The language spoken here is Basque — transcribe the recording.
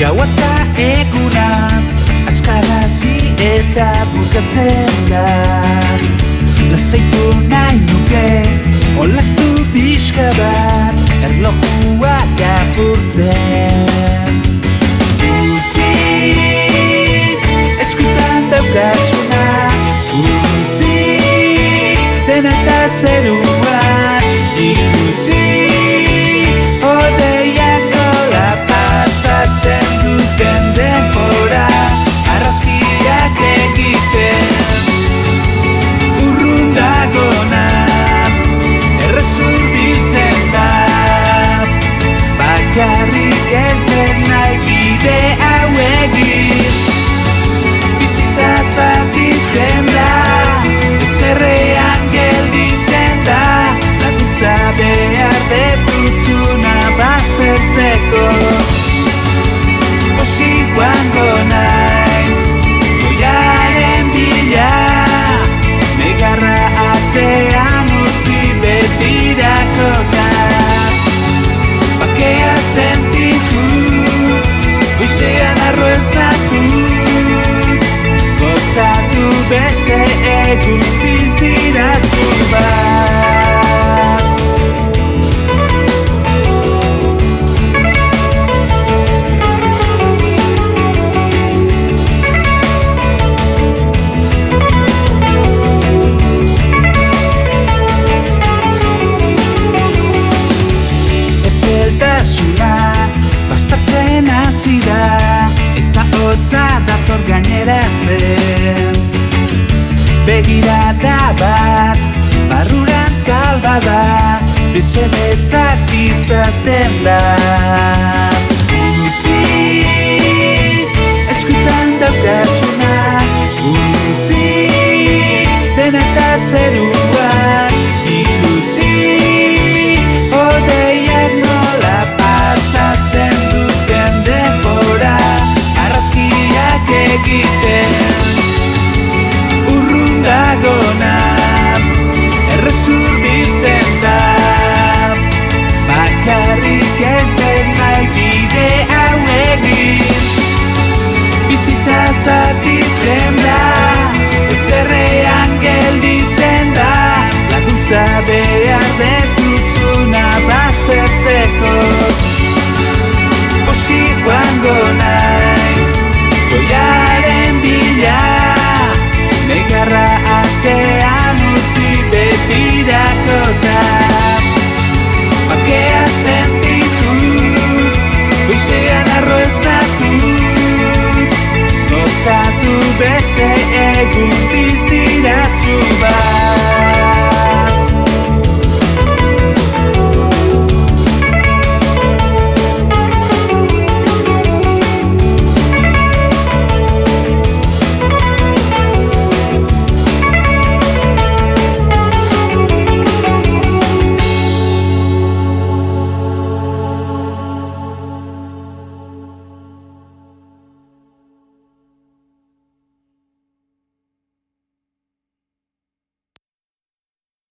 Gaua eta eguna Azkarazi eta bukatzen da. Lazaitu nahi nuke Olaztu pixka bat Erlojua kapurtzen Utzi Eskutan daukatzuna Utzi Dena eta zeruan Ikusi. Beste egun pizdiratzu bat Epeltasuna bastatzen hasi da Eta hotza dator gaineratzen Begirada bat barrurantz alba da Bezemetzak izaten da. Utzi eskutan daukazuna Utzi deneta beste egun biztiratzu bat